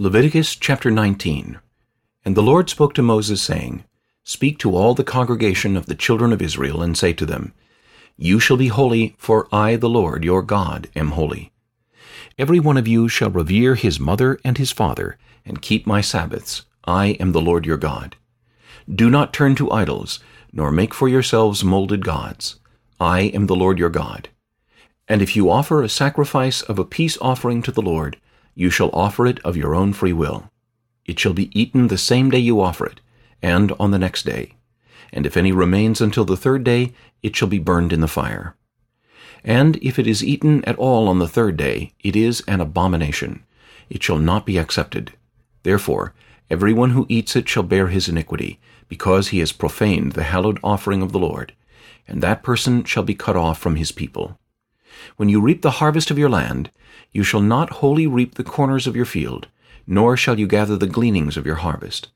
Leviticus chapter 19 And the Lord spoke to Moses, saying, Speak to all the congregation of the children of Israel, and say to them, You shall be holy, for I, the Lord your God, am holy. Every one of you shall revere his mother and his father, and keep my Sabbaths. I am the Lord your God. Do not turn to idols, nor make for yourselves molded gods. I am the Lord your God. And if you offer a sacrifice of a peace offering to the Lord, you shall offer it of your own free will. It shall be eaten the same day you offer it, and on the next day. And if any remains until the third day, it shall be burned in the fire. And if it is eaten at all on the third day, it is an abomination. It shall not be accepted. Therefore, every one who eats it shall bear his iniquity, because he has profaned the hallowed offering of the Lord, and that person shall be cut off from his people. When you reap the harvest of your land, you shall not wholly reap the corners of your field, nor shall you gather the gleanings of your harvest.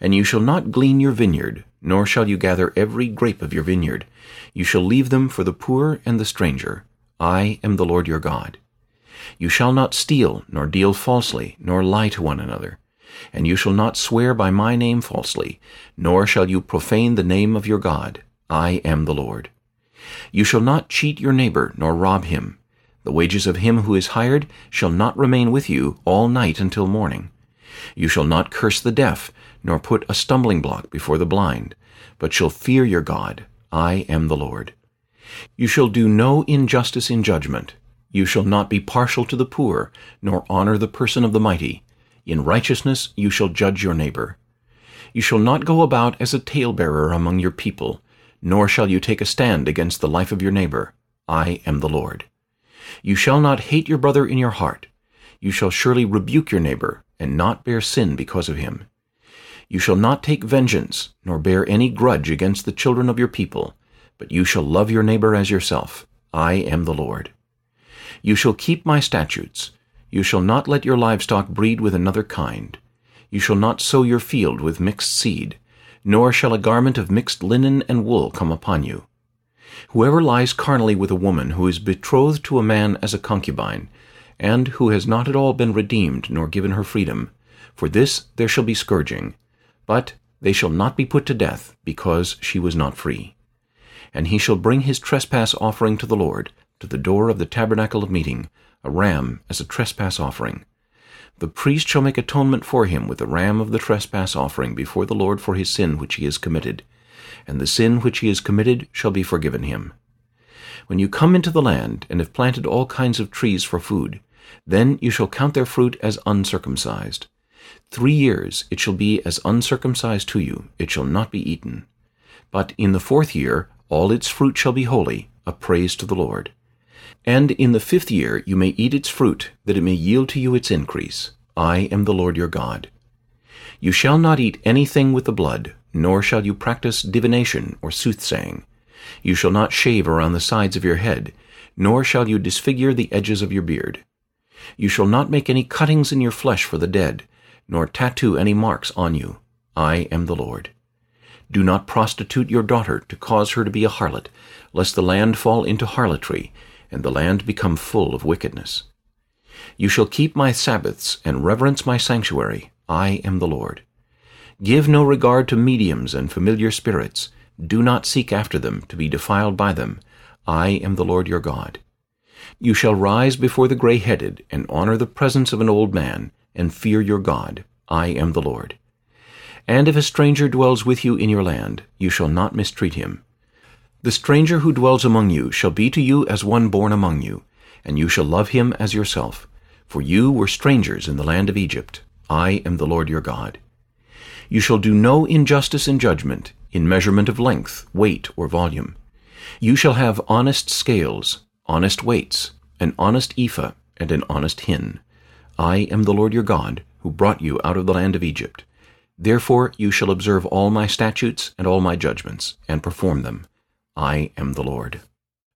And you shall not glean your vineyard, nor shall you gather every grape of your vineyard. You shall leave them for the poor and the stranger. I am the Lord your God. You shall not steal, nor deal falsely, nor lie to one another. And you shall not swear by my name falsely, nor shall you profane the name of your God. I am the Lord. You shall not cheat your neighbor, nor rob him. The wages of him who is hired shall not remain with you all night until morning. You shall not curse the deaf, nor put a stumbling block before the blind, but shall fear your God. I am the Lord. You shall do no injustice in judgment. You shall not be partial to the poor, nor honor the person of the mighty. In righteousness you shall judge your neighbor. You shall not go about as a talebearer among your people, nor shall you take a stand against the life of your neighbor. I am the Lord. You shall not hate your brother in your heart. You shall surely rebuke your neighbor, and not bear sin because of him. You shall not take vengeance, nor bear any grudge against the children of your people, but you shall love your neighbor as yourself. I am the Lord. You shall keep my statutes. You shall not let your livestock breed with another kind. You shall not sow your field with mixed seed, nor shall a garment of mixed linen and wool come upon you. Whoever lies carnally with a woman who is betrothed to a man as a concubine, and who has not at all been redeemed nor given her freedom, for this there shall be scourging, but they shall not be put to death, because she was not free. And he shall bring his trespass offering to the Lord, to the door of the tabernacle of meeting, a ram as a trespass offering. The priest shall make atonement for him with the ram of the trespass offering before the Lord for his sin which he has committed, and the sin which he has committed shall be forgiven him. When you come into the land, and have planted all kinds of trees for food, then you shall count their fruit as uncircumcised. Three years it shall be as uncircumcised to you, it shall not be eaten. But in the fourth year all its fruit shall be holy, a praise to the Lord. And in the fifth year you may eat its fruit, that it may yield to you its increase. I am the Lord your God. You shall not eat anything with the blood, nor shall you practice divination or soothsaying. You shall not shave around the sides of your head, nor shall you disfigure the edges of your beard. You shall not make any cuttings in your flesh for the dead, nor tattoo any marks on you. I am the Lord. Do not prostitute your daughter to cause her to be a harlot, lest the land fall into harlotry, and the land become full of wickedness. You shall keep my Sabbaths and reverence my sanctuary. I am the Lord. Give no regard to mediums and familiar spirits. Do not seek after them to be defiled by them. I am the Lord your God. You shall rise before the gray-headed, and honor the presence of an old man, and fear your God. I am the Lord. And if a stranger dwells with you in your land, you shall not mistreat him. The stranger who dwells among you shall be to you as one born among you, and you shall love him as yourself. For you were strangers in the land of Egypt. I am the Lord your God. You shall do no injustice in judgment, in measurement of length, weight, or volume. You shall have honest scales, honest weights, an honest ephah, and an honest hin. I am the Lord your God, who brought you out of the land of Egypt. Therefore you shall observe all my statutes and all my judgments, and perform them. I am the Lord.